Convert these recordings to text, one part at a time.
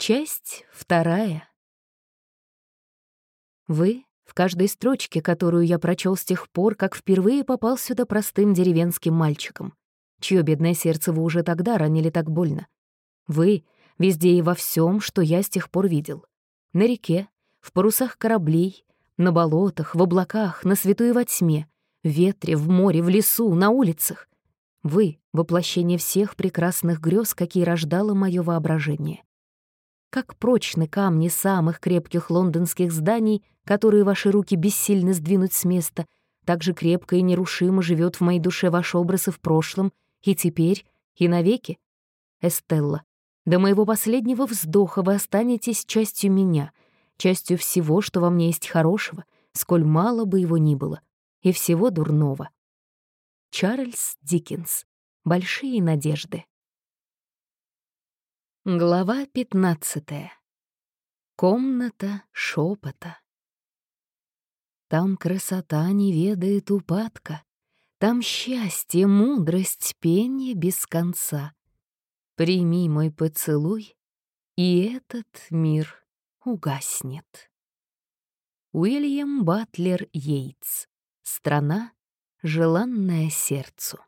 Часть вторая. Вы в каждой строчке, которую я прочел с тех пор, как впервые попал сюда простым деревенским мальчиком, чье бедное сердце вы уже тогда ранили так больно. Вы везде и во всем, что я с тех пор видел. На реке, в парусах кораблей, на болотах, в облаках, на свету и во тьме, в ветре, в море, в лесу, на улицах. Вы — воплощение всех прекрасных грез, какие рождало мое воображение. Как прочны камни самых крепких лондонских зданий, которые ваши руки бессильны сдвинуть с места, так же крепко и нерушимо живет в моей душе ваш образ и в прошлом, и теперь, и навеки. Эстелла, до моего последнего вздоха вы останетесь частью меня, частью всего, что во мне есть хорошего, сколь мало бы его ни было, и всего дурного. Чарльз Диккенс. Большие надежды. Глава пятнадцатая. Комната шепота. Там красота не ведает упадка, Там счастье, мудрость, пение без конца. Прими мой поцелуй, и этот мир угаснет. Уильям Батлер Йейтс. Страна желанная сердцу.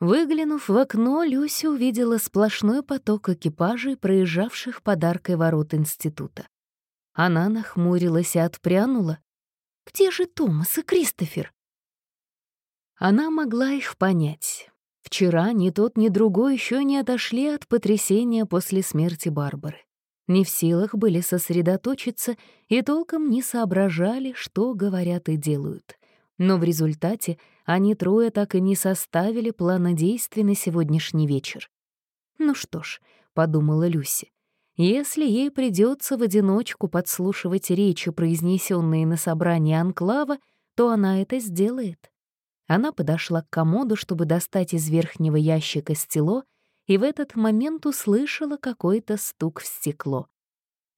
Выглянув в окно, Люся увидела сплошной поток экипажей, проезжавших подаркой ворот института. Она нахмурилась и отпрянула. «Где же Томас и Кристофер?» Она могла их понять. Вчера ни тот, ни другой еще не отошли от потрясения после смерти Барбары. Не в силах были сосредоточиться и толком не соображали, что говорят и делают. Но в результате они трое так и не составили плана действий на сегодняшний вечер. «Ну что ж», — подумала Люси, «если ей придется в одиночку подслушивать речи, произнесенные на собрании Анклава, то она это сделает». Она подошла к комоду, чтобы достать из верхнего ящика стело, и в этот момент услышала какой-то стук в стекло.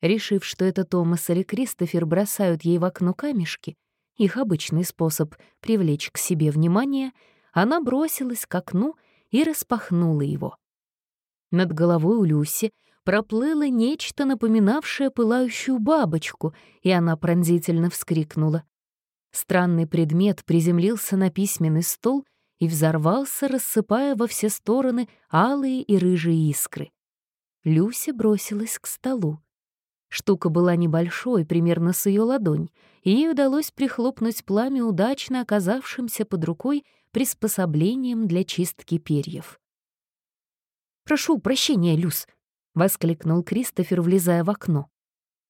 Решив, что это Томас или Кристофер бросают ей в окно камешки, их обычный способ привлечь к себе внимание, она бросилась к окну и распахнула его. Над головой у Люси проплыло нечто, напоминавшее пылающую бабочку, и она пронзительно вскрикнула. Странный предмет приземлился на письменный стол и взорвался, рассыпая во все стороны алые и рыжие искры. Люся бросилась к столу. Штука была небольшой, примерно с ее ладонь, и ей удалось прихлопнуть пламя удачно оказавшимся под рукой приспособлением для чистки перьев. «Прошу прощения, Люс!» — воскликнул Кристофер, влезая в окно.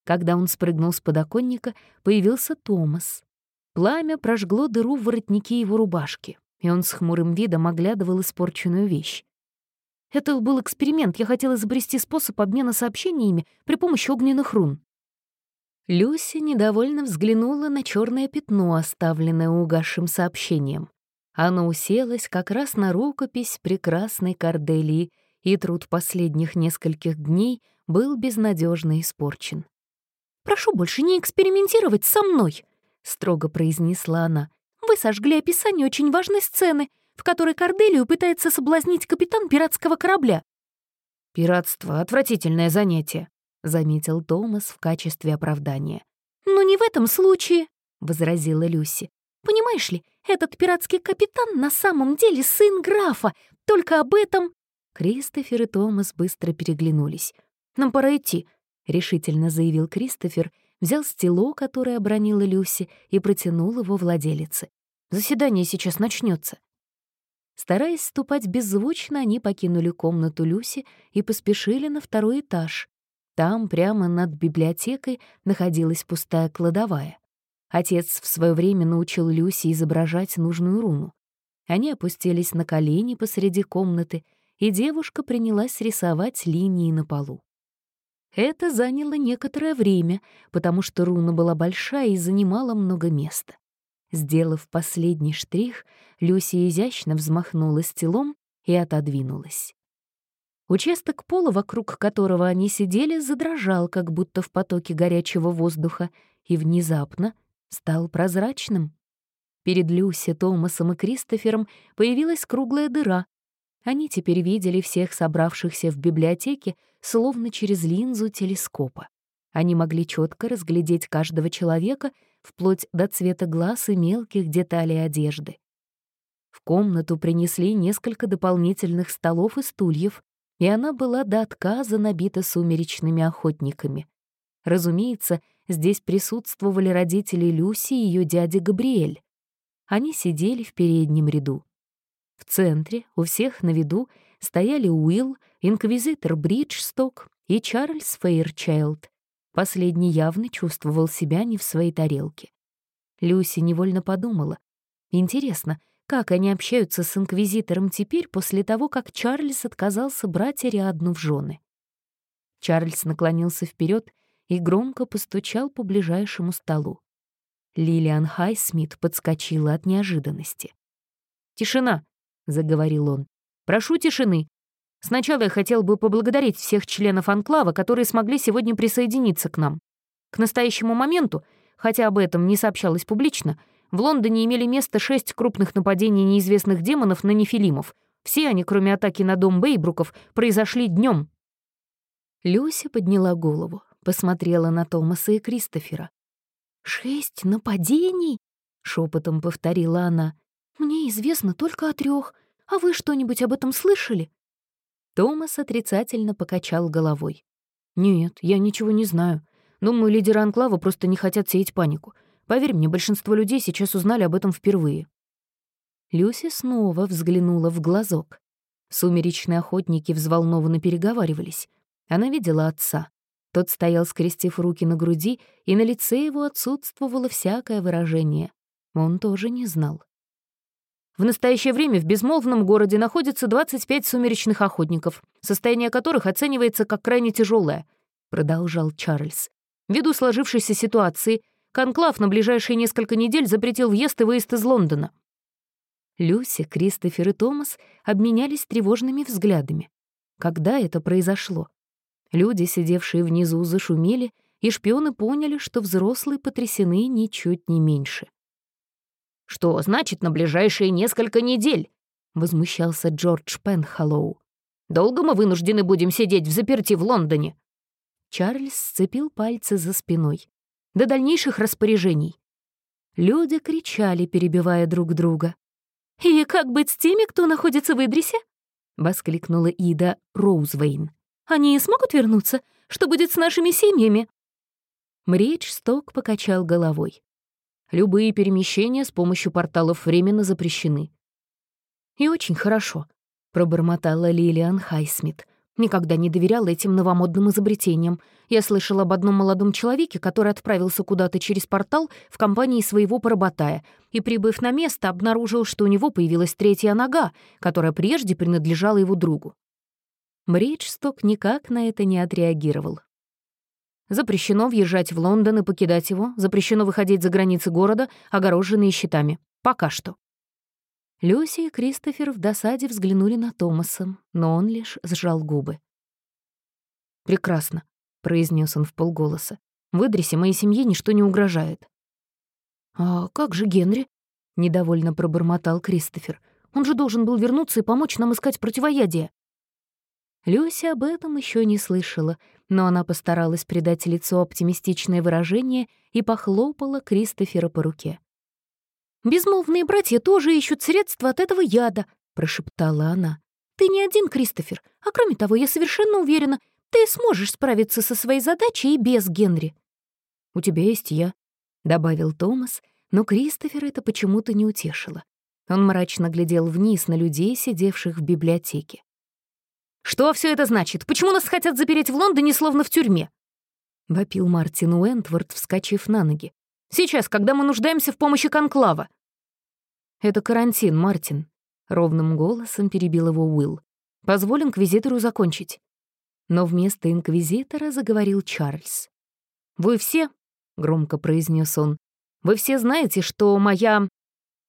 Когда он спрыгнул с подоконника, появился Томас. Пламя прожгло дыру в воротнике его рубашки, и он с хмурым видом оглядывал испорченную вещь. Это был эксперимент, я хотела изобрести способ обмена сообщениями при помощи огненных рун. Люси недовольно взглянула на черное пятно, оставленное угасшим сообщением. Оно уселось как раз на рукопись прекрасной Корделии, и труд последних нескольких дней был безнадежно испорчен. «Прошу больше не экспериментировать со мной», — строго произнесла она. «Вы сожгли описание очень важной сцены, в которой Корделию пытается соблазнить капитан пиратского корабля. «Пиратство — отвратительное занятие», — заметил Томас в качестве оправдания. «Но не в этом случае», — возразила Люси. «Понимаешь ли, этот пиратский капитан на самом деле сын графа, только об этом...» Кристофер и Томас быстро переглянулись. «Нам пора идти», — решительно заявил Кристофер, взял стело, которое обронила Люси, и протянул его владелице. «Заседание сейчас начнется. Стараясь ступать беззвучно, они покинули комнату Люси и поспешили на второй этаж. Там, прямо над библиотекой, находилась пустая кладовая. Отец в свое время научил Люси изображать нужную руну. Они опустились на колени посреди комнаты, и девушка принялась рисовать линии на полу. Это заняло некоторое время, потому что руна была большая и занимала много места. Сделав последний штрих, Люси изящно взмахнула стелом и отодвинулась. Участок пола, вокруг которого они сидели, задрожал, как будто в потоке горячего воздуха, и внезапно стал прозрачным. Перед Люси, Томасом и Кристофером появилась круглая дыра. Они теперь видели всех собравшихся в библиотеке словно через линзу телескопа. Они могли четко разглядеть каждого человека вплоть до цвета глаз и мелких деталей одежды. В комнату принесли несколько дополнительных столов и стульев, и она была до отказа набита сумеречными охотниками. Разумеется, здесь присутствовали родители Люси и ее дядя Габриэль. Они сидели в переднем ряду. В центре, у всех на виду, стояли Уилл, инквизитор Бриджсток и Чарльз Фейрчайлд. Последний явно чувствовал себя не в своей тарелке. Люси невольно подумала. Интересно, как они общаются с инквизитором теперь после того, как Чарльз отказался брать Ариадну в жены? Чарльз наклонился вперед и громко постучал по ближайшему столу. Лилиан Хайсмит подскочила от неожиданности. «Тишина!» — заговорил он. «Прошу тишины. Сначала я хотел бы поблагодарить всех членов Анклава, которые смогли сегодня присоединиться к нам. К настоящему моменту, хотя об этом не сообщалось публично, в Лондоне имели место шесть крупных нападений неизвестных демонов на нефилимов. Все они, кроме атаки на дом Бейбруков, произошли днем. Люся подняла голову, посмотрела на Томаса и Кристофера. «Шесть нападений?» — шепотом повторила она. «Мне известно только о трех. А вы что-нибудь об этом слышали?» Томас отрицательно покачал головой. «Нет, я ничего не знаю. Думаю, лидеры Анклава просто не хотят сеять панику. Поверь мне, большинство людей сейчас узнали об этом впервые». Люси снова взглянула в глазок. Сумеречные охотники взволнованно переговаривались. Она видела отца. Тот стоял, скрестив руки на груди, и на лице его отсутствовало всякое выражение. Он тоже не знал. В настоящее время в безмолвном городе находится 25 сумеречных охотников, состояние которых оценивается как крайне тяжелое, продолжал Чарльз. Ввиду сложившейся ситуации, Конклав на ближайшие несколько недель запретил въезд и выезд из Лондона. Люси, Кристофер и Томас обменялись тревожными взглядами. Когда это произошло? Люди, сидевшие внизу, зашумели, и шпионы поняли, что взрослые потрясены ничуть не меньше. «Что значит на ближайшие несколько недель?» — возмущался Джордж Пенхаллоу. «Долго мы вынуждены будем сидеть в заперти в Лондоне?» Чарльз сцепил пальцы за спиной. «До дальнейших распоряжений». Люди кричали, перебивая друг друга. «И как быть с теми, кто находится в Идрисе?» — воскликнула Ида Роузвейн. Они смогут вернуться? Что будет с нашими семьями?» Мрич Сток покачал головой. Любые перемещения с помощью порталов временно запрещены. «И очень хорошо», — пробормотала Лилиан Хайсмит. «Никогда не доверяла этим новомодным изобретениям. Я слышала об одном молодом человеке, который отправился куда-то через портал в компании своего поработая и, прибыв на место, обнаружил, что у него появилась третья нога, которая прежде принадлежала его другу. Мриджсток никак на это не отреагировал. Запрещено въезжать в Лондон и покидать его, запрещено выходить за границы города, огороженные щитами. Пока что. Люси и Кристофер в досаде взглянули на Томаса, но он лишь сжал губы. «Прекрасно», — произнес он в полголоса. «В Идрисе моей семье ничто не угрожает». «А как же Генри?» — недовольно пробормотал Кристофер. «Он же должен был вернуться и помочь нам искать противоядие». Люся об этом еще не слышала, но она постаралась придать лицу оптимистичное выражение и похлопала Кристофера по руке. «Безмолвные братья тоже ищут средства от этого яда», — прошептала она. «Ты не один, Кристофер, а кроме того, я совершенно уверена, ты сможешь справиться со своей задачей и без Генри». «У тебя есть я», — добавил Томас, но Кристофер это почему-то не утешило. Он мрачно глядел вниз на людей, сидевших в библиотеке. «Что все это значит? Почему нас хотят запереть в Лондоне, словно в тюрьме?» — вопил Мартин Уэнтворд, вскочив на ноги. «Сейчас, когда мы нуждаемся в помощи Конклава». «Это карантин, Мартин», — ровным голосом перебил его Уилл. «Позволь инквизитору закончить». Но вместо инквизитора заговорил Чарльз. «Вы все», — громко произнес он, — «вы все знаете, что моя...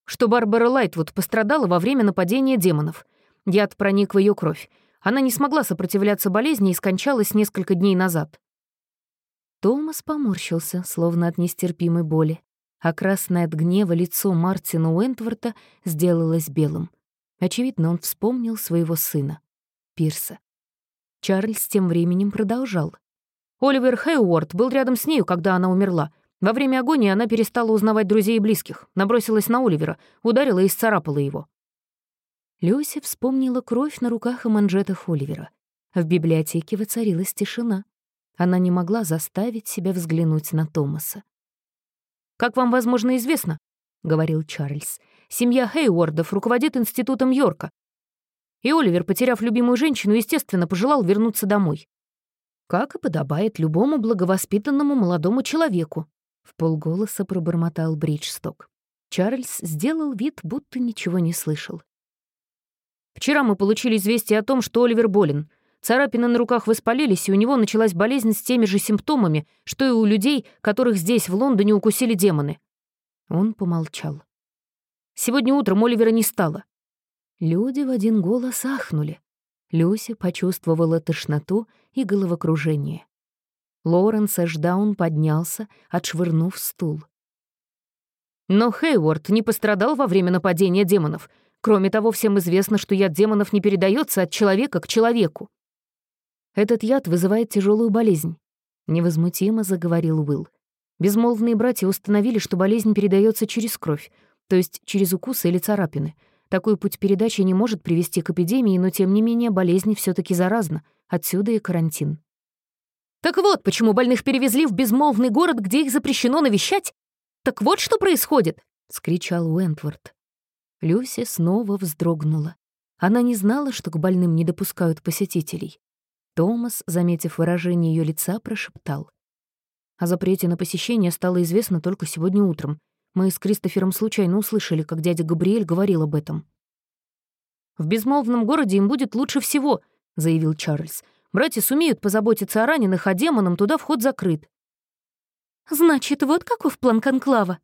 что Барбара Лайтвуд пострадала во время нападения демонов. Яд проник в ее кровь. Она не смогла сопротивляться болезни и скончалась несколько дней назад. Томас поморщился, словно от нестерпимой боли, а красное от гнева лицо Мартина Уэнтворта сделалось белым. Очевидно, он вспомнил своего сына, Пирса. Чарльз тем временем продолжал. Оливер Хейуорд был рядом с нею, когда она умерла. Во время агонии она перестала узнавать друзей и близких, набросилась на Оливера, ударила и исцарапала его. Люси вспомнила кровь на руках и манжетах Оливера. В библиотеке воцарилась тишина. Она не могла заставить себя взглянуть на Томаса. «Как вам, возможно, известно», — говорил Чарльз, «семья Хейуордов руководит институтом Йорка. И Оливер, потеряв любимую женщину, естественно, пожелал вернуться домой. Как и подобает любому благовоспитанному молодому человеку», — в полголоса пробормотал Бриджсток. Чарльз сделал вид, будто ничего не слышал. «Вчера мы получили известие о том, что Оливер болен. Царапины на руках воспалились, и у него началась болезнь с теми же симптомами, что и у людей, которых здесь, в Лондоне, укусили демоны. Он помолчал. Сегодня утром Оливера не стало. Люди в один голос ахнули. Люся почувствовала тошноту и головокружение. Лоренс Эшдаун поднялся, отшвырнув стул. Но Хейворд не пострадал во время нападения демонов. Кроме того, всем известно, что яд демонов не передается от человека к человеку. Этот яд вызывает тяжелую болезнь», — невозмутимо заговорил Уилл. Безмолвные братья установили, что болезнь передается через кровь, то есть через укусы или царапины. Такой путь передачи не может привести к эпидемии, но тем не менее болезнь все таки заразна. Отсюда и карантин. «Так вот, почему больных перевезли в безмолвный город, где их запрещено навещать? Так вот, что происходит!» — скричал Уэнтворд. Люси снова вздрогнула. Она не знала, что к больным не допускают посетителей. Томас, заметив выражение ее лица, прошептал. О запрете на посещение стало известно только сегодня утром. Мы с Кристофером случайно услышали, как дядя Габриэль говорил об этом. «В безмолвном городе им будет лучше всего», — заявил Чарльз. «Братья сумеют позаботиться о раненых, а демонам туда вход закрыт». «Значит, вот каков план Конклава?»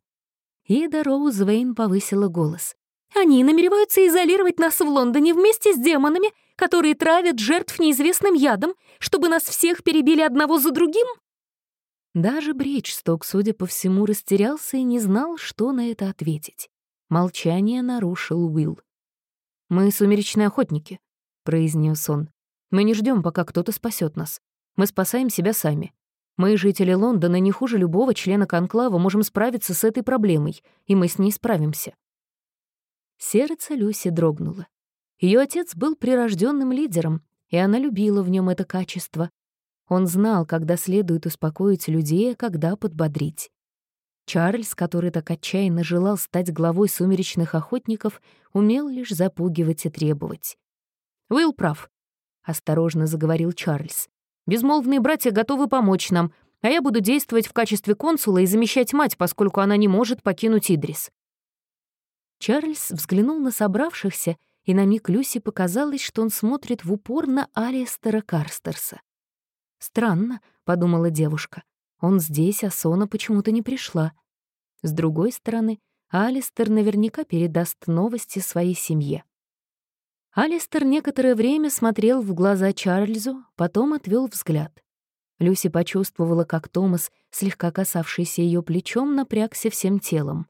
Ида Роуз Вейн повысила голос. «Они намереваются изолировать нас в Лондоне вместе с демонами, которые травят жертв неизвестным ядом, чтобы нас всех перебили одного за другим?» Даже Бриджсток, судя по всему, растерялся и не знал, что на это ответить. Молчание нарушил Уилл. «Мы сумеречные охотники», — произнес он. «Мы не ждем, пока кто-то спасет нас. Мы спасаем себя сами. Мы, жители Лондона, не хуже любого члена конклава, можем справиться с этой проблемой, и мы с ней справимся». Сердце Люси дрогнуло. Ее отец был прирожденным лидером, и она любила в нем это качество. Он знал, когда следует успокоить людей, а когда подбодрить. Чарльз, который так отчаянно желал стать главой сумеречных охотников, умел лишь запугивать и требовать. «Уилл прав», — осторожно заговорил Чарльз. «Безмолвные братья готовы помочь нам, а я буду действовать в качестве консула и замещать мать, поскольку она не может покинуть Идрис». Чарльз взглянул на собравшихся и на миг Люси показалось, что он смотрит в упор на Алистера Карстерса. «Странно», — подумала девушка, — «он здесь, а Сона почему-то не пришла». С другой стороны, Алистер наверняка передаст новости своей семье. Алистер некоторое время смотрел в глаза Чарльзу, потом отвел взгляд. Люси почувствовала, как Томас, слегка касавшийся ее плечом, напрягся всем телом.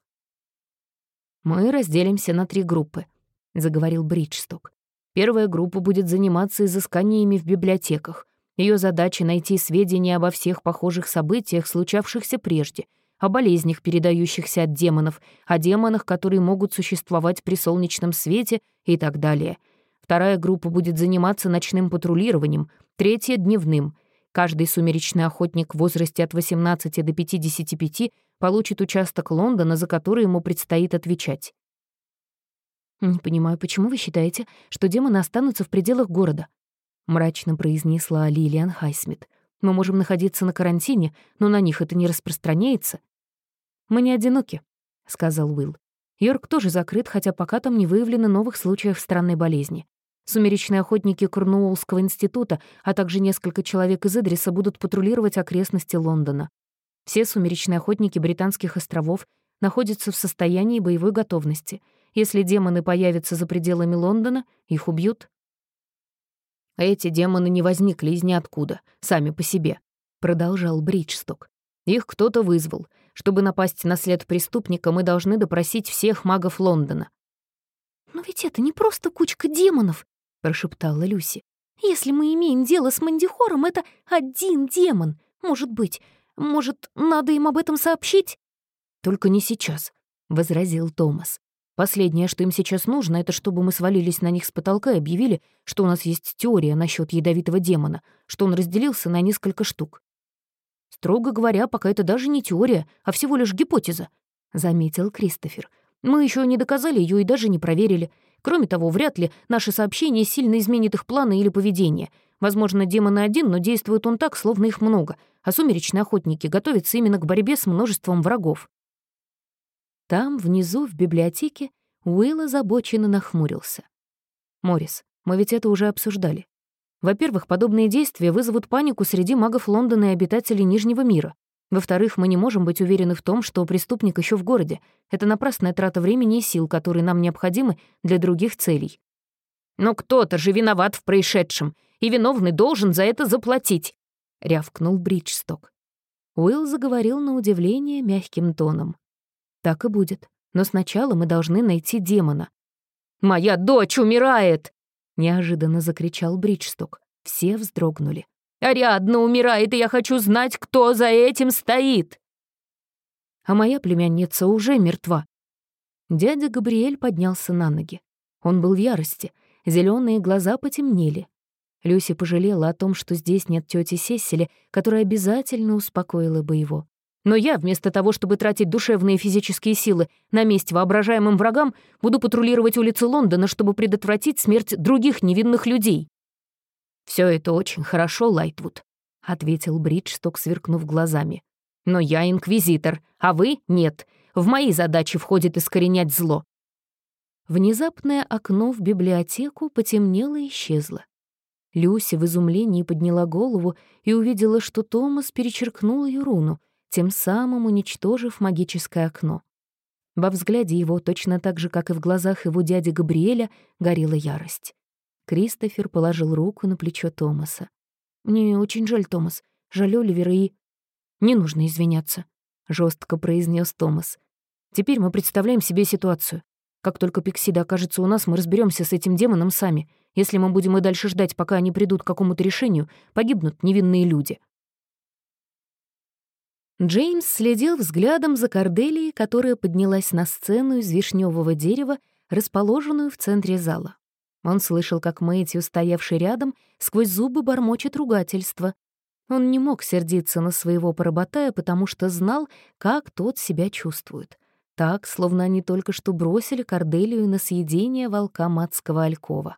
«Мы разделимся на три группы», — заговорил Бриджсток. «Первая группа будет заниматься изысканиями в библиотеках. Ее задача — найти сведения обо всех похожих событиях, случавшихся прежде, о болезнях, передающихся от демонов, о демонах, которые могут существовать при солнечном свете и так далее. Вторая группа будет заниматься ночным патрулированием, третья — дневным. Каждый сумеречный охотник в возрасте от 18 до 55 получит участок Лондона, за который ему предстоит отвечать. «Не понимаю, почему вы считаете, что демоны останутся в пределах города?» — мрачно произнесла Лилиан Хайсмит. «Мы можем находиться на карантине, но на них это не распространяется». «Мы не одиноки», — сказал Уилл. «Йорк тоже закрыт, хотя пока там не выявлено новых случаев странной болезни. Сумеречные охотники Корнуоллского института, а также несколько человек из Идриса будут патрулировать окрестности Лондона. Все сумеречные охотники Британских островов находятся в состоянии боевой готовности — если демоны появятся за пределами Лондона, их убьют. Эти демоны не возникли из ниоткуда, сами по себе, продолжал Бриджсток. Их кто-то вызвал. Чтобы напасть на след преступника, мы должны допросить всех магов Лондона. «Но «Но ведь это не просто кучка демонов», — прошептала Люси. «Если мы имеем дело с Мандихором, это один демон. Может быть, может, надо им об этом сообщить?» «Только не сейчас», — возразил Томас. «Последнее, что им сейчас нужно, это чтобы мы свалились на них с потолка и объявили, что у нас есть теория насчет ядовитого демона, что он разделился на несколько штук. Строго говоря, пока это даже не теория, а всего лишь гипотеза», — заметил Кристофер. «Мы еще не доказали ее и даже не проверили. Кроме того, вряд ли наше сообщение сильно изменит их планы или поведение. Возможно, демоны один, но действует он так, словно их много, а сумеречные охотники готовятся именно к борьбе с множеством врагов». Там, внизу, в библиотеке, Уилл озабоченно нахмурился. «Моррис, мы ведь это уже обсуждали. Во-первых, подобные действия вызовут панику среди магов Лондона и обитателей Нижнего мира. Во-вторых, мы не можем быть уверены в том, что преступник еще в городе. Это напрасная трата времени и сил, которые нам необходимы для других целей. «Но кто-то же виноват в происшедшем, и виновный должен за это заплатить», — рявкнул Бриджсток. Уилл заговорил на удивление мягким тоном. «Так и будет. Но сначала мы должны найти демона». «Моя дочь умирает!» — неожиданно закричал Бриджсток. Все вздрогнули. «Ариадна умирает, и я хочу знать, кто за этим стоит!» А моя племянница уже мертва. Дядя Габриэль поднялся на ноги. Он был в ярости, зеленые глаза потемнели. Люси пожалела о том, что здесь нет тети Сесили, которая обязательно успокоила бы его. Но я, вместо того, чтобы тратить душевные и физические силы на месть воображаемым врагам, буду патрулировать улицы Лондона, чтобы предотвратить смерть других невинных людей. Все это очень хорошо, Лайтвуд», — ответил Бриджсток, сверкнув глазами. «Но я инквизитор, а вы — нет. В мои задачи входит искоренять зло». Внезапное окно в библиотеку потемнело и исчезло. Люси в изумлении подняла голову и увидела, что Томас перечеркнул ее руну — тем самым уничтожив магическое окно. Во взгляде его, точно так же, как и в глазах его дяди Габриэля, горела ярость. Кристофер положил руку на плечо Томаса. «Мне очень жаль, Томас. Жаль Оливера и...» «Не нужно извиняться», — жестко произнес Томас. «Теперь мы представляем себе ситуацию. Как только Пиксида окажется у нас, мы разберемся с этим демоном сами. Если мы будем и дальше ждать, пока они придут к какому-то решению, погибнут невинные люди». Джеймс следил взглядом за Корделией, которая поднялась на сцену из вишневого дерева, расположенную в центре зала. Он слышал, как Мэтью, стоявший рядом, сквозь зубы бормочет ругательство. Он не мог сердиться на своего поработая, потому что знал, как тот себя чувствует. Так, словно они только что бросили Корделию на съедение волка матского алькова.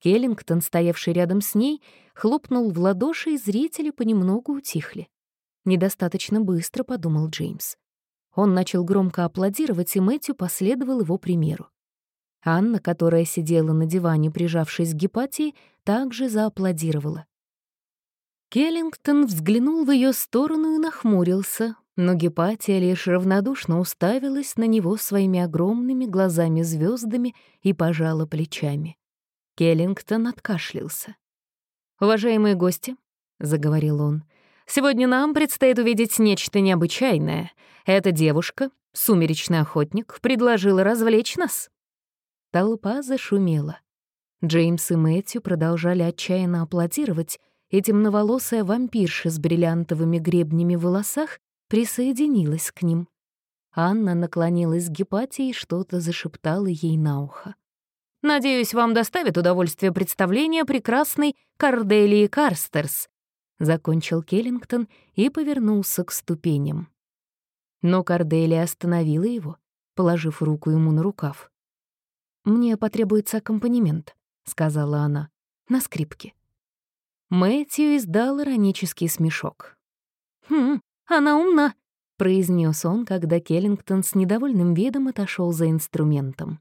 Келлингтон, стоявший рядом с ней, хлопнул в ладоши, и зрители понемногу утихли. Недостаточно быстро, подумал Джеймс. Он начал громко аплодировать, и Мэтью последовал его примеру. Анна, которая сидела на диване, прижавшись к Гепатии, также зааплодировала. Келлингтон взглянул в ее сторону и нахмурился, но Гепатия лишь равнодушно уставилась на него своими огромными глазами-звездами и пожала плечами. Келлингтон откашлялся. «Уважаемые гости», — заговорил он, Сегодня нам предстоит увидеть нечто необычайное. Эта девушка, сумеречный охотник, предложила развлечь нас». Толпа зашумела. Джеймс и Мэтью продолжали отчаянно аплодировать, и темноволосая вампирша с бриллиантовыми гребнями в волосах присоединилась к ним. Анна наклонилась к Гепатии и что-то зашептала ей на ухо. «Надеюсь, вам доставит удовольствие представление прекрасной Корделии Карстерс, — закончил Келлингтон и повернулся к ступеням. Но Корделия остановила его, положив руку ему на рукав. «Мне потребуется аккомпанемент», — сказала она, — «на скрипке». Мэтью издал иронический смешок. «Хм, она умна», — произнес он, когда Келлингтон с недовольным видом отошел за инструментом.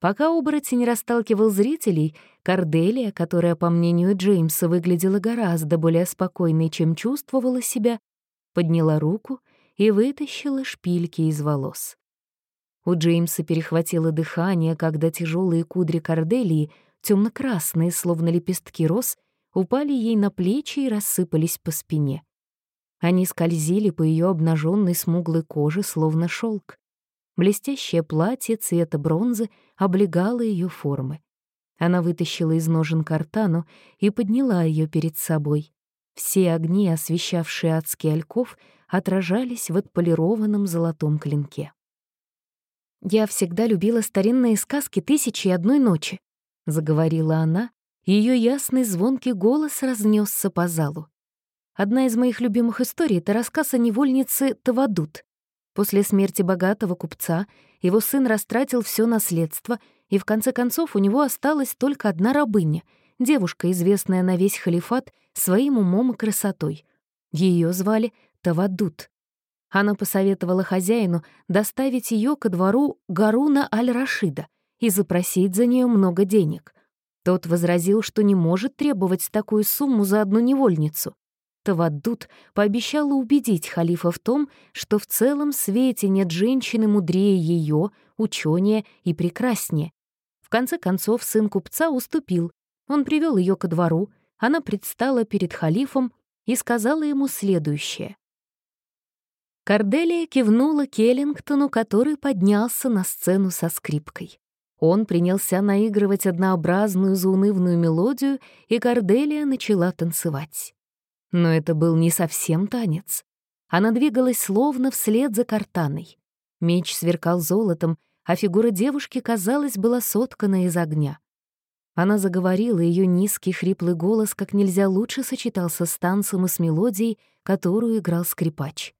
Пока оборотень расталкивал зрителей, Корделия, которая, по мнению Джеймса, выглядела гораздо более спокойной, чем чувствовала себя, подняла руку и вытащила шпильки из волос. У Джеймса перехватило дыхание, когда тяжелые кудри Корделии, темно-красные, словно лепестки роз, упали ей на плечи и рассыпались по спине. Они скользили по ее обнаженной смуглой коже, словно шелк. Блестящее платье цвета бронзы облегало ее формы. Она вытащила из ножен картану и подняла ее перед собой. Все огни, освещавшие адский ольков, отражались в отполированном золотом клинке. «Я всегда любила старинные сказки «Тысячи и одной ночи», — заговорила она, ее ясный звонкий голос разнесся по залу. Одна из моих любимых историй — это рассказ о невольнице Тавадут. После смерти богатого купца его сын растратил все наследство, и в конце концов у него осталась только одна рабыня, девушка, известная на весь халифат своим умом и красотой. Ее звали Тавадут. Она посоветовала хозяину доставить ее ко двору Гаруна аль-Рашида и запросить за нее много денег. Тот возразил, что не может требовать такую сумму за одну невольницу. Таваддут пообещала убедить халифа в том, что в целом свете нет женщины мудрее ее, ученее и прекраснее. В конце концов сын купца уступил. Он привел ее ко двору, она предстала перед халифом и сказала ему следующее. Корделия кивнула Келлингтону, который поднялся на сцену со скрипкой. Он принялся наигрывать однообразную заунывную мелодию, и Корделия начала танцевать. Но это был не совсем танец. Она двигалась словно вслед за картаной. Меч сверкал золотом, а фигура девушки, казалось, была соткана из огня. Она заговорила, ее низкий хриплый голос как нельзя лучше сочетался с танцем и с мелодией, которую играл скрипач.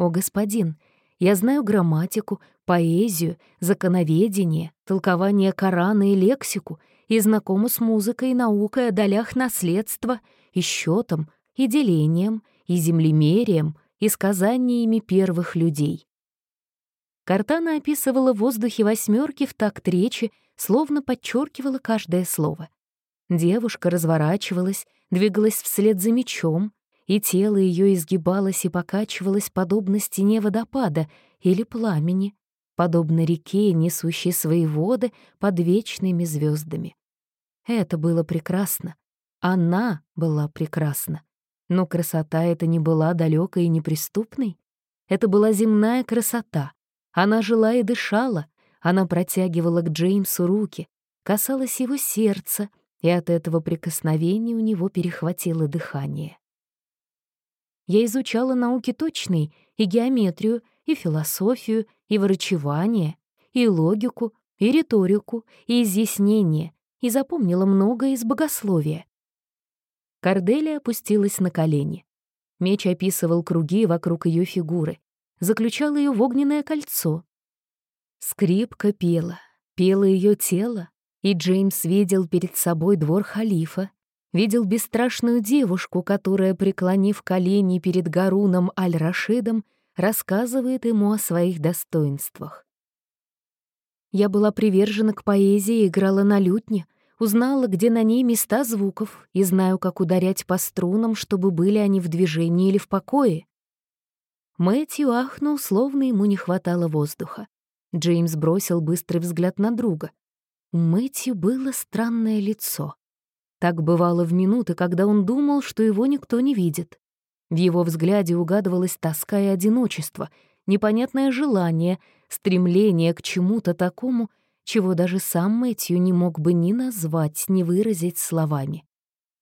«О, господин, я знаю грамматику, поэзию, законоведение, толкование Корана и лексику и знакома с музыкой и наукой о долях наследства — и счетом, и делением, и землемерием, и сказаниями первых людей. Картана описывала в воздухе восьмерки в такт речи, словно подчеркивала каждое слово. Девушка разворачивалась, двигалась вслед за мечом, и тело ее изгибалось и покачивалось подобно стене водопада или пламени, подобно реке, несущей свои воды под вечными звездами. Это было прекрасно, она была прекрасна. Но красота эта не была далекой и неприступной. Это была земная красота. Она жила и дышала. Она протягивала к Джеймсу руки, касалась его сердца, и от этого прикосновения у него перехватило дыхание. Я изучала науки точные, и геометрию, и философию, и врачевание, и логику, и риторику, и изъяснение, и запомнила многое из богословия. Корделия опустилась на колени. Меч описывал круги вокруг ее фигуры, заключал ее в огненное кольцо. Скрипка пела, пело ее тело, и Джеймс видел перед собой двор халифа, видел бесстрашную девушку, которая, преклонив колени перед Гаруном Аль-Рашидом, рассказывает ему о своих достоинствах. Я была привержена к поэзии играла на лютне — Узнала, где на ней места звуков, и знаю, как ударять по струнам, чтобы были они в движении или в покое. Мэтью ахнул, словно ему не хватало воздуха. Джеймс бросил быстрый взгляд на друга. У Мэтью было странное лицо. Так бывало в минуты, когда он думал, что его никто не видит. В его взгляде угадывалась тоска и одиночество, непонятное желание, стремление к чему-то такому, чего даже сам Мэтью не мог бы ни назвать, ни выразить словами.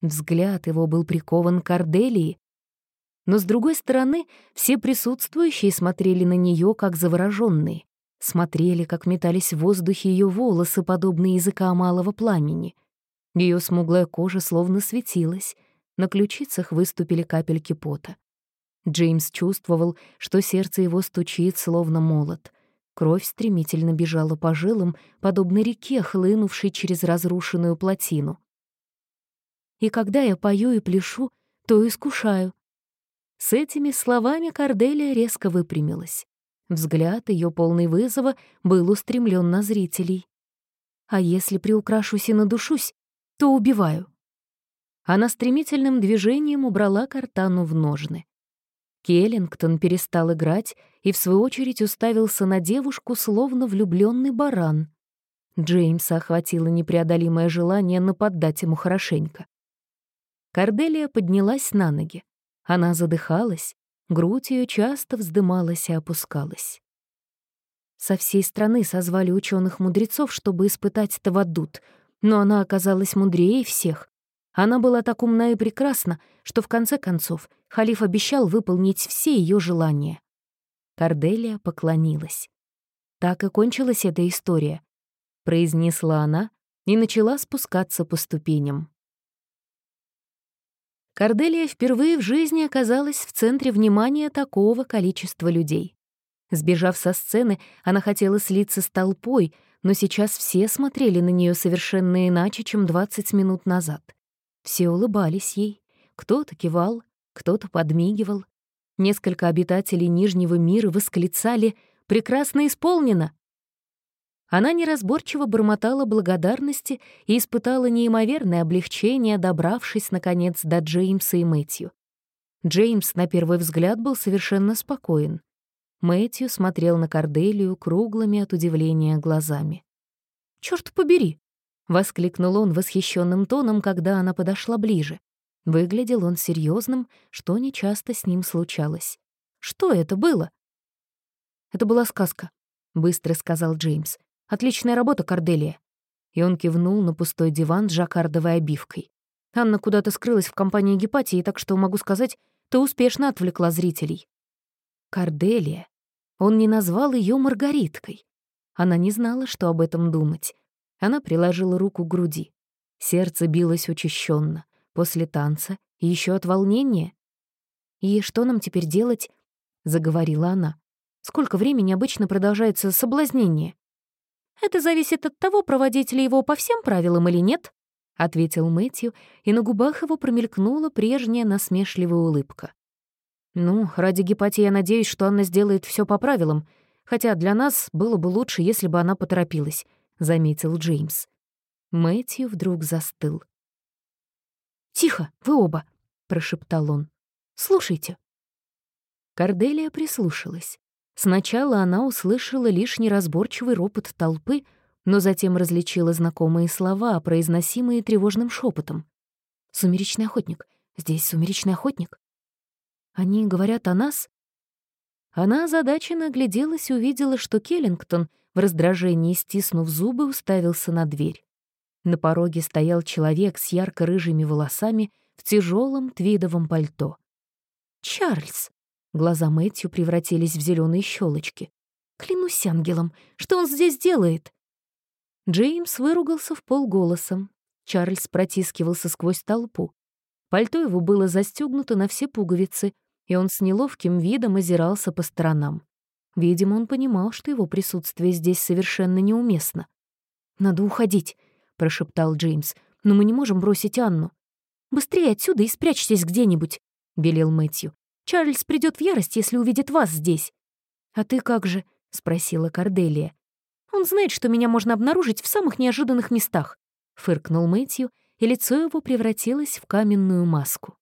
Взгляд его был прикован к Арделии, но, с другой стороны, все присутствующие смотрели на нее как завороженные, смотрели, как метались в воздухе ее волосы, подобные языка малого пламени. Ее смуглая кожа словно светилась, на ключицах выступили капельки пота. Джеймс чувствовал, что сердце его стучит, словно молот. Кровь стремительно бежала по жилам, подобно реке, хлынувшей через разрушенную плотину. «И когда я пою и пляшу, то искушаю». С этими словами Корделия резко выпрямилась. Взгляд ее полный вызова был устремлен на зрителей. «А если приукрашусь и надушусь, то убиваю». Она стремительным движением убрала картану в ножны. Келлингтон перестал играть и, в свою очередь, уставился на девушку, словно влюбленный баран. Джеймса охватило непреодолимое желание нападать ему хорошенько. Корделия поднялась на ноги. Она задыхалась, грудь ее часто вздымалась и опускалась. Со всей страны созвали ученых мудрецов чтобы испытать Тавадут, но она оказалась мудрее всех. Она была так умна и прекрасна, что в конце концов халиф обещал выполнить все ее желания. Корделия поклонилась. Так и кончилась эта история, произнесла она и начала спускаться по ступеням. Корделия впервые в жизни оказалась в центре внимания такого количества людей. Сбежав со сцены, она хотела слиться с толпой, но сейчас все смотрели на нее совершенно иначе, чем 20 минут назад. Все улыбались ей. Кто-то кивал, кто-то подмигивал. Несколько обитателей Нижнего мира восклицали «Прекрасно исполнено!». Она неразборчиво бормотала благодарности и испытала неимоверное облегчение, добравшись, наконец, до Джеймса и Мэтью. Джеймс, на первый взгляд, был совершенно спокоен. Мэтью смотрел на Корделию круглыми от удивления глазами. «Чёрт побери!» — воскликнул он восхищенным тоном, когда она подошла ближе. Выглядел он серьезным, что нечасто с ним случалось. «Что это было?» «Это была сказка», — быстро сказал Джеймс. Отличная работа, Корделия». И он кивнул на пустой диван с жаккардовой обивкой. Анна куда-то скрылась в компании Гепатии, так что, могу сказать, ты успешно отвлекла зрителей. Корделия. Он не назвал ее Маргариткой. Она не знала, что об этом думать. Она приложила руку к груди. Сердце билось учащенно. После танца и еще от волнения. «И что нам теперь делать?» — заговорила она. «Сколько времени обычно продолжается соблазнение?» Это зависит от того, проводить ли его по всем правилам или нет», — ответил Мэтью, и на губах его промелькнула прежняя насмешливая улыбка. «Ну, ради гепатии я надеюсь, что Анна сделает все по правилам, хотя для нас было бы лучше, если бы она поторопилась», — заметил Джеймс. Мэтью вдруг застыл. «Тихо, вы оба», — прошептал он. «Слушайте». Корделия прислушалась. Сначала она услышала лишь неразборчивый ропот толпы, но затем различила знакомые слова, произносимые тревожным шепотом. «Сумеречный охотник. Здесь сумеречный охотник. Они говорят о нас?» Она озадаченно огляделась и увидела, что Келлингтон, в раздражении стиснув зубы, уставился на дверь. На пороге стоял человек с ярко-рыжими волосами в тяжелом твидовом пальто. «Чарльз!» Глаза Мэтью превратились в зеленые щелочки. «Клянусь ангелом, что он здесь делает?» Джеймс выругался в полголоса. Чарльз протискивался сквозь толпу. Пальто его было застегнуто на все пуговицы, и он с неловким видом озирался по сторонам. Видимо, он понимал, что его присутствие здесь совершенно неуместно. «Надо уходить», — прошептал Джеймс, «но мы не можем бросить Анну». «Быстрее отсюда и спрячьтесь где-нибудь», — велел Мэтью. Чарльз придет в ярость, если увидит вас здесь». «А ты как же?» — спросила Корделия. «Он знает, что меня можно обнаружить в самых неожиданных местах», — фыркнул Мэтью, и лицо его превратилось в каменную маску.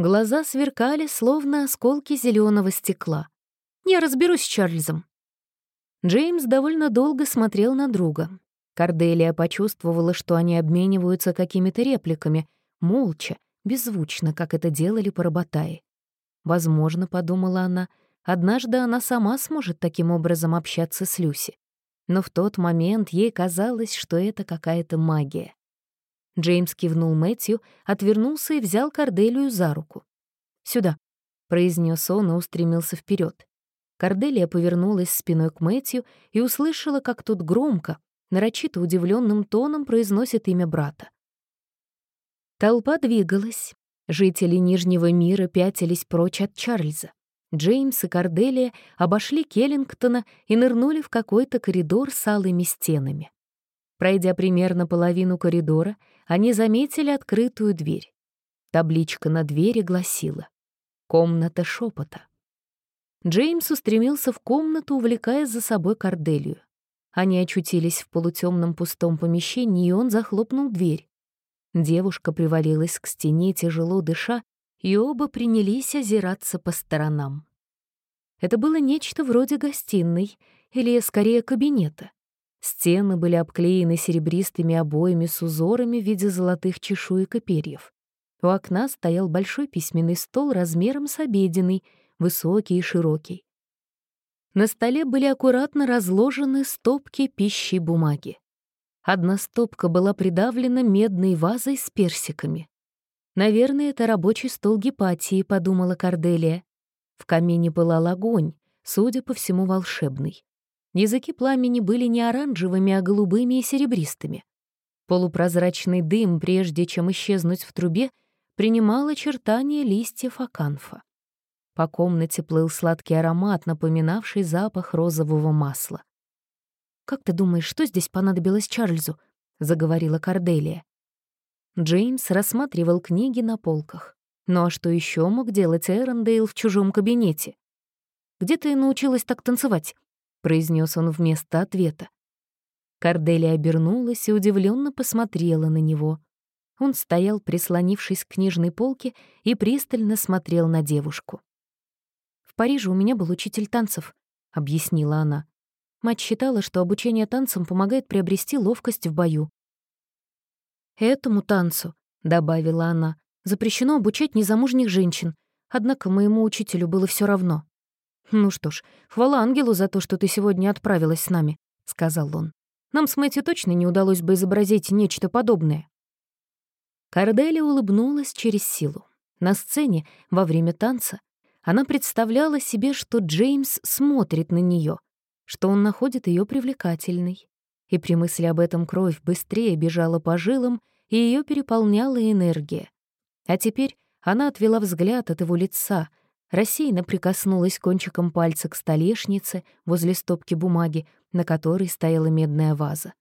Глаза сверкали, словно осколки зеленого стекла. «Я разберусь с Чарльзом». Джеймс довольно долго смотрел на друга. Корделия почувствовала, что они обмениваются какими-то репликами, молча, беззвучно, как это делали поработаи. Возможно, подумала она, однажды она сама сможет таким образом общаться с Люси. Но в тот момент ей казалось, что это какая-то магия. Джеймс кивнул Мэтью, отвернулся и взял Корделию за руку. «Сюда», — произнес он и устремился вперед. Корделия повернулась спиной к Мэтью и услышала, как тот громко, нарочито удивленным тоном произносит имя брата. Толпа двигалась. Жители Нижнего мира пятились прочь от Чарльза. Джеймс и Корделия обошли Келлингтона и нырнули в какой-то коридор с алыми стенами. Пройдя примерно половину коридора, они заметили открытую дверь. Табличка на двери гласила «Комната шепота». Джеймс устремился в комнату, увлекая за собой Корделию. Они очутились в полутемном пустом помещении, и он захлопнул дверь. Девушка привалилась к стене, тяжело дыша, и оба принялись озираться по сторонам. Это было нечто вроде гостиной, или, скорее, кабинета. Стены были обклеены серебристыми обоями с узорами в виде золотых чешуек и перьев. У окна стоял большой письменный стол размером с обеденный, высокий и широкий. На столе были аккуратно разложены стопки пищи и бумаги. Одна стопка была придавлена медной вазой с персиками. «Наверное, это рабочий стол гепатии», — подумала Корделия. В камине пылал огонь, судя по всему, волшебный. Языки пламени были не оранжевыми, а голубыми и серебристыми. Полупрозрачный дым, прежде чем исчезнуть в трубе, принимал очертания листьев аканфа. По комнате плыл сладкий аромат, напоминавший запах розового масла. «Как ты думаешь, что здесь понадобилось Чарльзу?» — заговорила Корделия. Джеймс рассматривал книги на полках. Ну а что еще мог делать Эрондейл в чужом кабинете? «Где ты научилась так танцевать?» — произнес он вместо ответа. Корделия обернулась и удивленно посмотрела на него. Он стоял, прислонившись к книжной полке, и пристально смотрел на девушку. «В Париже у меня был учитель танцев», — объяснила она. Мать считала, что обучение танцам помогает приобрести ловкость в бою. «Этому танцу», — добавила она, — «запрещено обучать незамужних женщин, однако моему учителю было все равно». «Ну что ж, хвала ангелу за то, что ты сегодня отправилась с нами», — сказал он. «Нам с Мэтью точно не удалось бы изобразить нечто подобное». Корделия улыбнулась через силу. На сцене, во время танца, она представляла себе, что Джеймс смотрит на нее, что он находит ее привлекательной. И при мысли об этом кровь быстрее бежала по жилам, и ее переполняла энергия. А теперь она отвела взгляд от его лица — рассеянно прикоснулась кончиком пальца к столешнице возле стопки бумаги, на которой стояла медная ваза.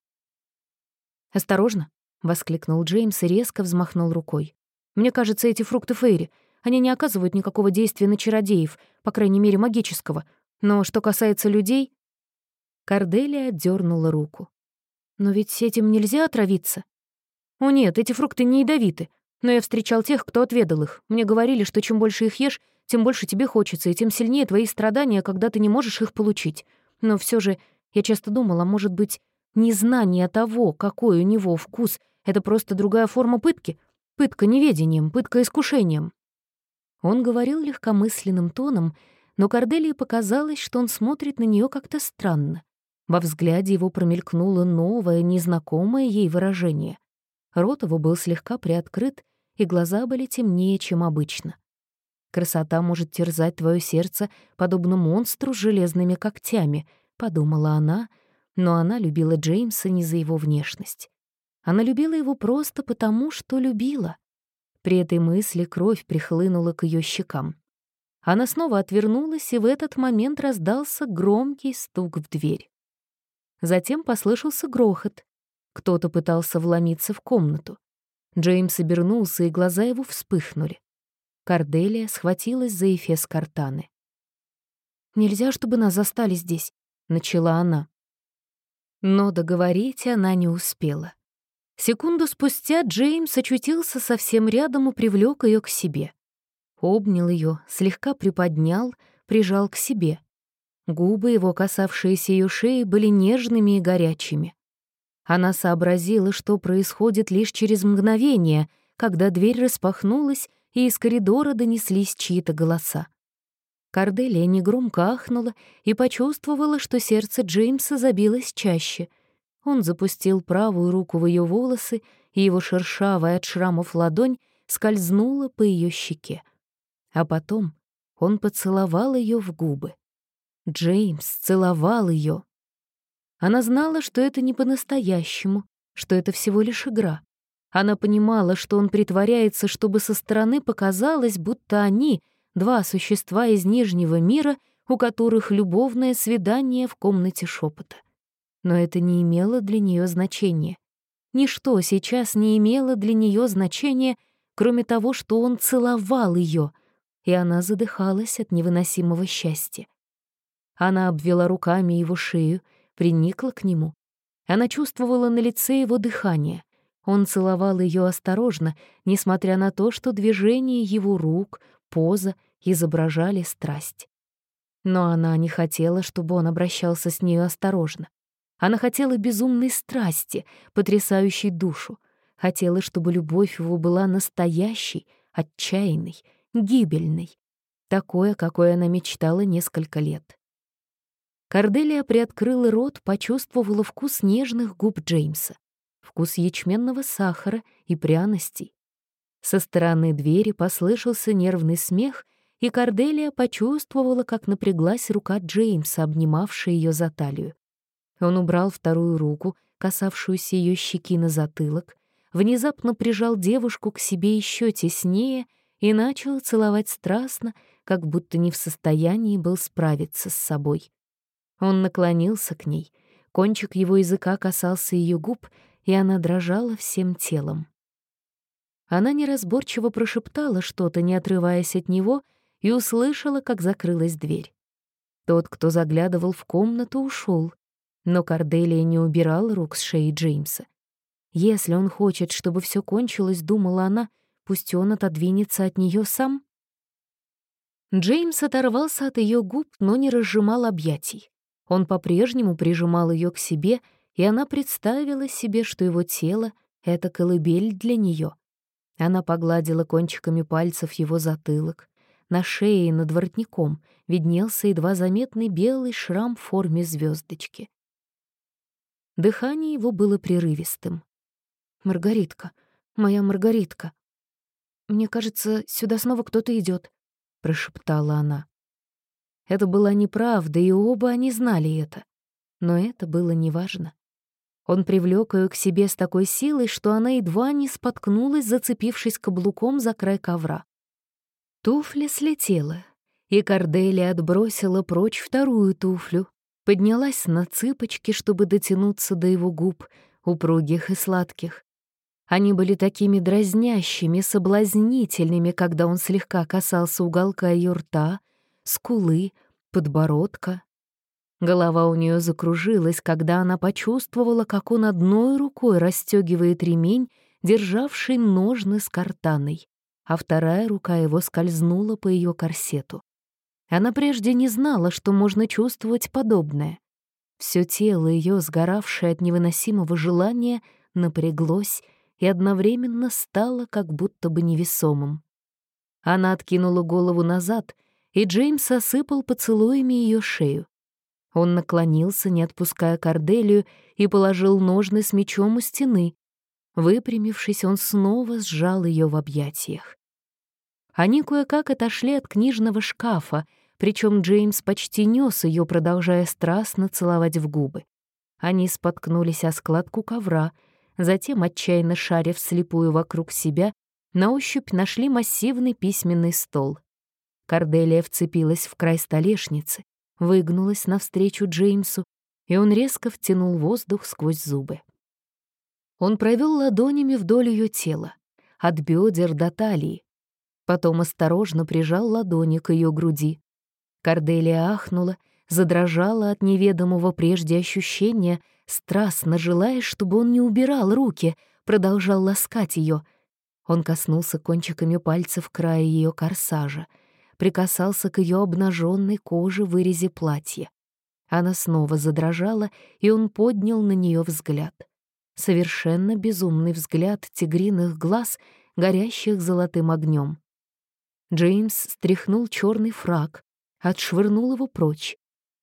«Осторожно!» — воскликнул Джеймс и резко взмахнул рукой. «Мне кажется, эти фрукты Фейри, они не оказывают никакого действия на чародеев, по крайней мере, магического. Но что касается людей...» Корделия отдернула руку. «Но ведь этим нельзя отравиться?» «О нет, эти фрукты не ядовиты. Но я встречал тех, кто отведал их. Мне говорили, что чем больше их ешь, тем больше тебе хочется, и тем сильнее твои страдания, когда ты не можешь их получить. Но все же я часто думала, может быть, незнание того, какой у него вкус, это просто другая форма пытки? Пытка неведением, пытка искушением. Он говорил легкомысленным тоном, но Корделии показалось, что он смотрит на нее как-то странно. Во взгляде его промелькнуло новое, незнакомое ей выражение. Рот его был слегка приоткрыт, и глаза были темнее, чем обычно. Красота может терзать твое сердце, подобно монстру с железными когтями, подумала она, но она любила Джеймса не за его внешность. Она любила его просто потому, что любила. При этой мысли кровь прихлынула к ее щекам. Она снова отвернулась, и в этот момент раздался громкий стук в дверь. Затем послышался грохот. Кто-то пытался вломиться в комнату. Джеймс обернулся, и глаза его вспыхнули. Корделия схватилась за эфес картаны. «Нельзя, чтобы нас застали здесь», — начала она. Но договорить она не успела. Секунду спустя Джеймс очутился совсем рядом и привлек ее к себе. Обнял ее, слегка приподнял, прижал к себе. Губы его, касавшиеся ее шеи, были нежными и горячими. Она сообразила, что происходит лишь через мгновение, когда дверь распахнулась, и из коридора донеслись чьи-то голоса. Корделия негромко ахнула и почувствовала, что сердце Джеймса забилось чаще. Он запустил правую руку в ее волосы, и его шершавая от шрамов ладонь скользнула по ее щеке. А потом он поцеловал ее в губы. Джеймс целовал ее. Она знала, что это не по-настоящему, что это всего лишь игра. Она понимала, что он притворяется, чтобы со стороны показалось, будто они — два существа из Нижнего мира, у которых любовное свидание в комнате шепота. Но это не имело для нее значения. Ничто сейчас не имело для нее значения, кроме того, что он целовал ее, и она задыхалась от невыносимого счастья. Она обвела руками его шею, приникла к нему. Она чувствовала на лице его дыхание. Он целовал ее осторожно, несмотря на то, что движения его рук, поза изображали страсть. Но она не хотела, чтобы он обращался с нею осторожно. Она хотела безумной страсти, потрясающей душу. Хотела, чтобы любовь его была настоящей, отчаянной, гибельной. Такое, какое она мечтала несколько лет. Корделия приоткрыла рот, почувствовала вкус нежных губ Джеймса, вкус ячменного сахара и пряностей. Со стороны двери послышался нервный смех, и Корделия почувствовала, как напряглась рука Джеймса, обнимавшая ее за талию. Он убрал вторую руку, касавшуюся ее щеки на затылок, внезапно прижал девушку к себе еще теснее и начал целовать страстно, как будто не в состоянии был справиться с собой. Он наклонился к ней, кончик его языка касался ее губ, и она дрожала всем телом. Она неразборчиво прошептала что-то, не отрываясь от него, и услышала, как закрылась дверь. Тот, кто заглядывал в комнату, ушел, но Корделия не убирала рук с шеи Джеймса. Если он хочет, чтобы все кончилось, думала она, пусть он отодвинется от нее сам. Джеймс оторвался от ее губ, но не разжимал объятий. Он по-прежнему прижимал ее к себе, и она представила себе, что его тело — это колыбель для нее. Она погладила кончиками пальцев его затылок. На шее над воротником виднелся едва заметный белый шрам в форме звездочки. Дыхание его было прерывистым. «Маргаритка, моя Маргаритка. Мне кажется, сюда снова кто-то идет, прошептала она. Это была неправда, и оба они знали это. Но это было неважно. Он привлек ее к себе с такой силой, что она едва не споткнулась, зацепившись каблуком за край ковра. Туфля слетела, и Корделия отбросила прочь вторую туфлю, поднялась на цыпочки, чтобы дотянуться до его губ, упругих и сладких. Они были такими дразнящими, соблазнительными, когда он слегка касался уголка ее рта, скулы, подбородка. Голова у нее закружилась, когда она почувствовала, как он одной рукой расстегивает ремень, державший ножны с картаной, а вторая рука его скользнула по ее корсету. Она прежде не знала, что можно чувствовать подобное. Все тело ее, сгоравшее от невыносимого желания, напряглось и одновременно стало как будто бы невесомым. Она откинула голову назад, и Джеймс осыпал поцелуями ее шею. Он наклонился, не отпуская Корделию, и положил ножны с мечом у стены. Выпрямившись, он снова сжал ее в объятиях. Они кое-как отошли от книжного шкафа, причем Джеймс почти нес ее, продолжая страстно целовать в губы. Они споткнулись о складку ковра, затем, отчаянно шаря вслепую вокруг себя, на ощупь нашли массивный письменный стол. Корделия вцепилась в край столешницы, выгнулась навстречу Джеймсу, и он резко втянул воздух сквозь зубы. Он провел ладонями вдоль ее тела, от бедер до талии, потом осторожно прижал ладони к ее груди. Корделия ахнула, задрожала от неведомого прежде ощущения, страстно желая, чтобы он не убирал руки, продолжал ласкать ее. Он коснулся кончиками пальцев края ее корсажа — прикасался к ее обнаженной коже в вырезе платья. Она снова задрожала, и он поднял на нее взгляд. Совершенно безумный взгляд тигриных глаз, горящих золотым огнем. Джеймс стряхнул черный фраг, отшвырнул его прочь.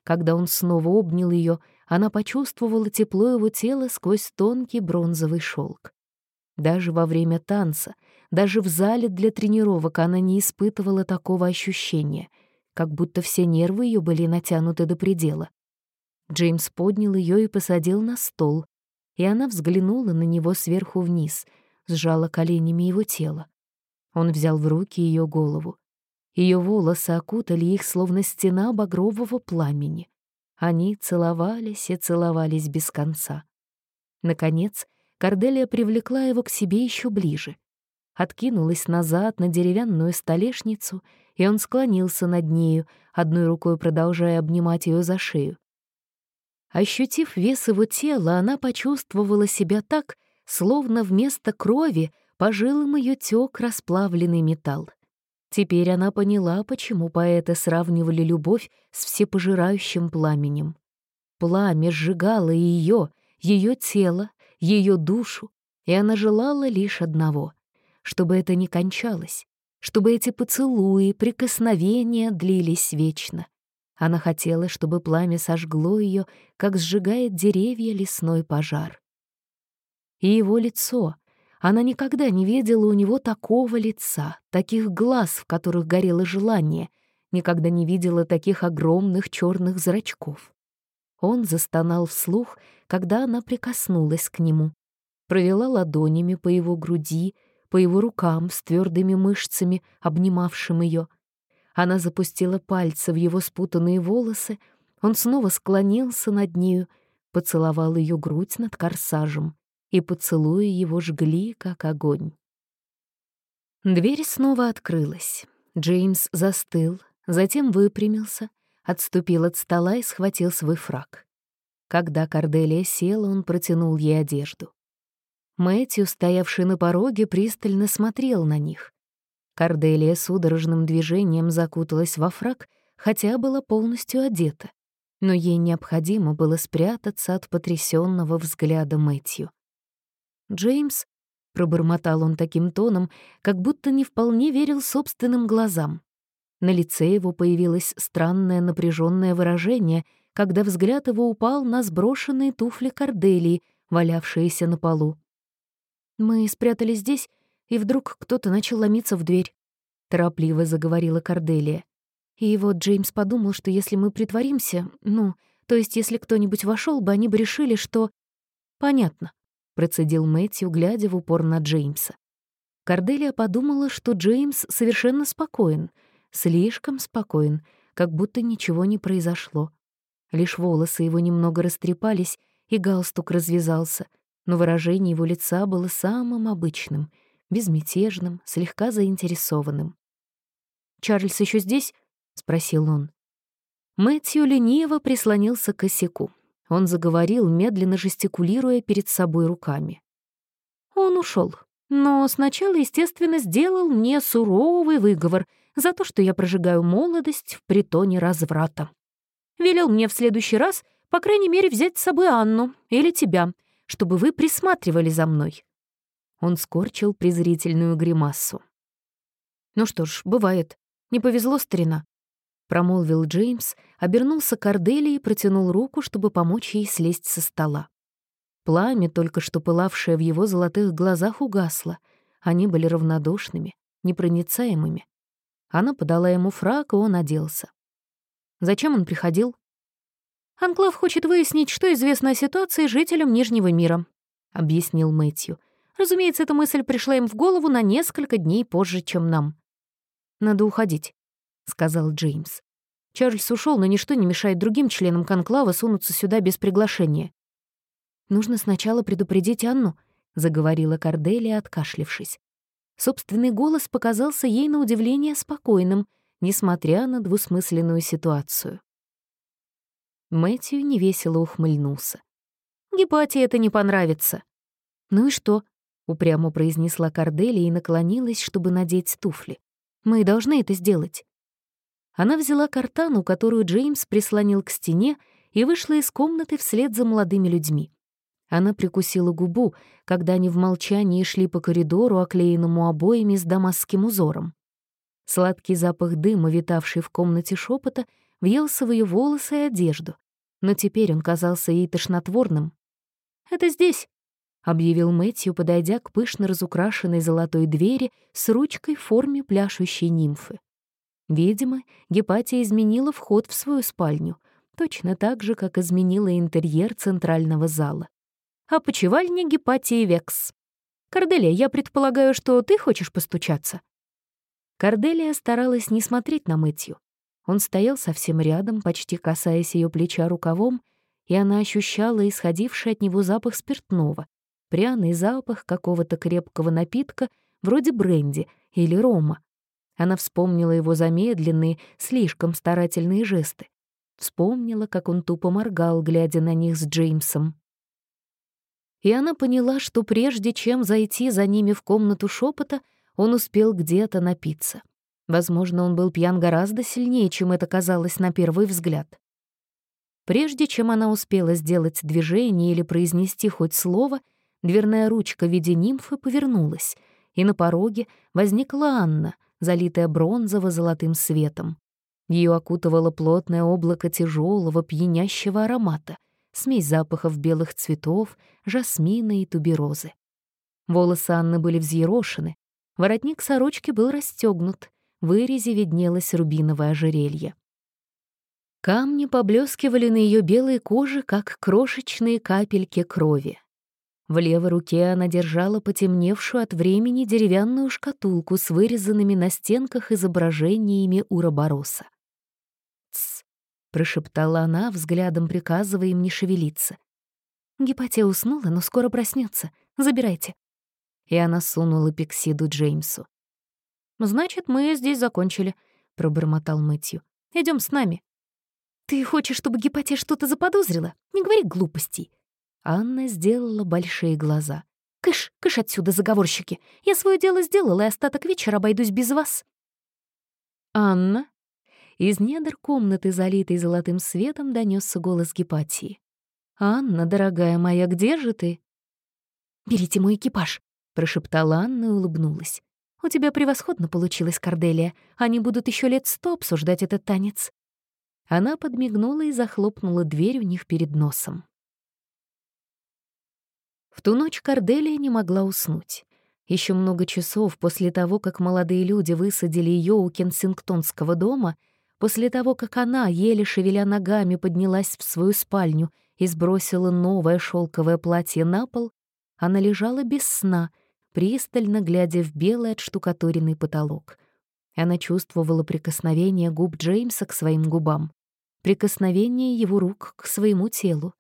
Когда он снова обнял ее, она почувствовала тепло его тела сквозь тонкий бронзовый шелк. Даже во время танца, даже в зале для тренировок она не испытывала такого ощущения, как будто все нервы ее были натянуты до предела. Джеймс поднял ее и посадил на стол, и она взглянула на него сверху вниз, сжала коленями его тело. Он взял в руки ее голову. Ее волосы окутали их, словно стена багрового пламени. Они целовались и целовались без конца. Наконец, Корделия привлекла его к себе еще ближе. Откинулась назад на деревянную столешницу, и он склонился над нею, одной рукой продолжая обнимать ее за шею. Ощутив вес его тела, она почувствовала себя так, словно вместо крови по жилам ее тек расплавленный металл. Теперь она поняла, почему поэты сравнивали любовь с всепожирающим пламенем. Пламя сжигало ее, ее тело, ее душу, и она желала лишь одного — чтобы это не кончалось, чтобы эти поцелуи, прикосновения длились вечно. Она хотела, чтобы пламя сожгло ее, как сжигает деревья лесной пожар. И его лицо. Она никогда не видела у него такого лица, таких глаз, в которых горело желание, никогда не видела таких огромных черных зрачков. Он застонал вслух, когда она прикоснулась к нему, провела ладонями по его груди, по его рукам с твердыми мышцами, обнимавшим ее. Она запустила пальцы в его спутанные волосы, он снова склонился над нею, поцеловал ее грудь над корсажем, и поцелуи его жгли, как огонь. Дверь снова открылась. Джеймс застыл, затем выпрямился, отступил от стола и схватил свой фраг. Когда Корделия села, он протянул ей одежду. Мэтью, стоявший на пороге, пристально смотрел на них. Корделия судорожным движением закуталась во фраг, хотя была полностью одета, но ей необходимо было спрятаться от потрясенного взгляда Мэтью. «Джеймс», — пробормотал он таким тоном, как будто не вполне верил собственным глазам. На лице его появилось странное напряженное выражение, когда взгляд его упал на сброшенные туфли Корделии, валявшиеся на полу. Мы спрятались здесь, и вдруг кто-то начал ломиться в дверь. Торопливо заговорила Корделия. И вот Джеймс подумал, что если мы притворимся, ну, то есть если кто-нибудь вошел бы, они бы решили, что... Понятно, процедил Мэтью, глядя в упор на Джеймса. Корделия подумала, что Джеймс совершенно спокоен, слишком спокоен, как будто ничего не произошло. Лишь волосы его немного растрепались, и галстук развязался, но выражение его лица было самым обычным — безмятежным, слегка заинтересованным. «Чарльз еще здесь?» — спросил он. Мэтью лениво прислонился к косяку. Он заговорил, медленно жестикулируя перед собой руками. Он ушел, но сначала, естественно, сделал мне суровый выговор за то, что я прожигаю молодость в притоне разврата. Велел мне в следующий раз, по крайней мере, взять с собой Анну или тебя, чтобы вы присматривали за мной. Он скорчил презрительную гримасу. «Ну что ж, бывает. Не повезло, старина», — промолвил Джеймс, обернулся к Арделии и протянул руку, чтобы помочь ей слезть со стола. Пламя, только что пылавшее в его золотых глазах, угасло. Они были равнодушными, непроницаемыми. Она подала ему фрак, и он оделся. Зачем он приходил? «Анклав хочет выяснить, что известно о ситуации жителям Нижнего мира», — объяснил Мэтью. Разумеется, эта мысль пришла им в голову на несколько дней позже, чем нам. «Надо уходить», — сказал Джеймс. Чарльз ушел, но ничто не мешает другим членам конклава сунуться сюда без приглашения. «Нужно сначала предупредить Анну», — заговорила Корделия, откашлившись. Собственный голос показался ей на удивление спокойным, несмотря на двусмысленную ситуацию. Мэтью невесело ухмыльнулся. «Гепатии это не понравится». «Ну и что?» — упрямо произнесла Корделия и наклонилась, чтобы надеть туфли. «Мы должны это сделать». Она взяла картану, которую Джеймс прислонил к стене, и вышла из комнаты вслед за молодыми людьми. Она прикусила губу, когда они в молчании шли по коридору, оклеенному обоями с дамасским узором. Сладкий запах дыма, витавший в комнате шепота, въелся в ее волосы и одежду, но теперь он казался ей тошнотворным. «Это здесь», объявил Мэтью, подойдя к пышно разукрашенной золотой двери с ручкой в форме пляшущей нимфы. Видимо, Гепатия изменила вход в свою спальню, точно так же, как изменила интерьер центрального зала. А почевальня Гепатии Векс. «Корделия, я предполагаю, что ты хочешь постучаться?» Корделия старалась не смотреть на Мэтью. Он стоял совсем рядом, почти касаясь ее плеча рукавом, и она ощущала исходивший от него запах спиртного, пряный запах какого-то крепкого напитка, вроде бренди или рома. Она вспомнила его замедленные, слишком старательные жесты. Вспомнила, как он тупо моргал, глядя на них с Джеймсом. И она поняла, что прежде чем зайти за ними в комнату шепота, он успел где-то напиться. Возможно, он был пьян гораздо сильнее, чем это казалось на первый взгляд. Прежде чем она успела сделать движение или произнести хоть слово — Дверная ручка в виде нимфы повернулась, и на пороге возникла Анна, залитая бронзово-золотым светом. Ее окутывало плотное облако тяжелого, пьянящего аромата, смесь запахов белых цветов, жасмина и туберозы. Волосы Анны были взъерошены, воротник сорочки был расстегнут, вырезе виднелось рубиновое ожерелье. Камни поблескивали на ее белой коже, как крошечные капельки крови. В левой руке она держала потемневшую от времени деревянную шкатулку с вырезанными на стенках изображениями уробороса. «Тсс», — прошептала она, взглядом приказывая им не шевелиться. «Гепатия уснула, но скоро проснется. Забирайте». И она сунула Пиксиду Джеймсу. «Значит, мы здесь закончили», — пробормотал Мэтью. Идем с нами». «Ты хочешь, чтобы Гепатия что-то заподозрила? Не говори глупостей». Анна сделала большие глаза. «Кыш, кыш отсюда, заговорщики! Я свое дело сделала, и остаток вечера обойдусь без вас». «Анна?» Из недр комнаты, залитой золотым светом, донесся голос Гепатии. «Анна, дорогая моя, где же ты?» «Берите мой экипаж», — прошептала Анна и улыбнулась. «У тебя превосходно получилось, Корделия. Они будут еще лет сто обсуждать этот танец». Она подмигнула и захлопнула дверь у них перед носом. В ту ночь Корделия не могла уснуть. Еще много часов после того, как молодые люди высадили ее у Кенсингтонского дома, после того, как она, еле шевеля ногами, поднялась в свою спальню и сбросила новое шелковое платье на пол, она лежала без сна, пристально глядя в белый отштукатуренный потолок. Она чувствовала прикосновение губ Джеймса к своим губам прикосновение его рук к своему телу.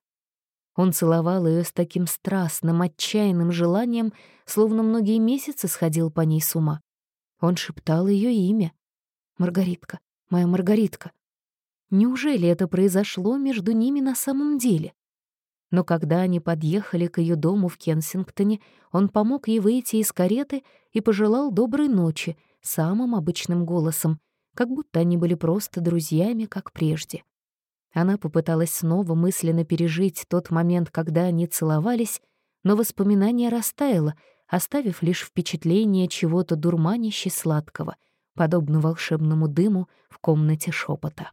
Он целовал ее с таким страстным, отчаянным желанием, словно многие месяцы сходил по ней с ума. Он шептал ее имя. «Маргаритка, моя Маргаритка». Неужели это произошло между ними на самом деле? Но когда они подъехали к ее дому в Кенсингтоне, он помог ей выйти из кареты и пожелал доброй ночи самым обычным голосом, как будто они были просто друзьями, как прежде. Она попыталась снова мысленно пережить тот момент, когда они целовались, но воспоминание растаяло, оставив лишь впечатление чего-то дурманище сладкого, подобно волшебному дыму в комнате шепота.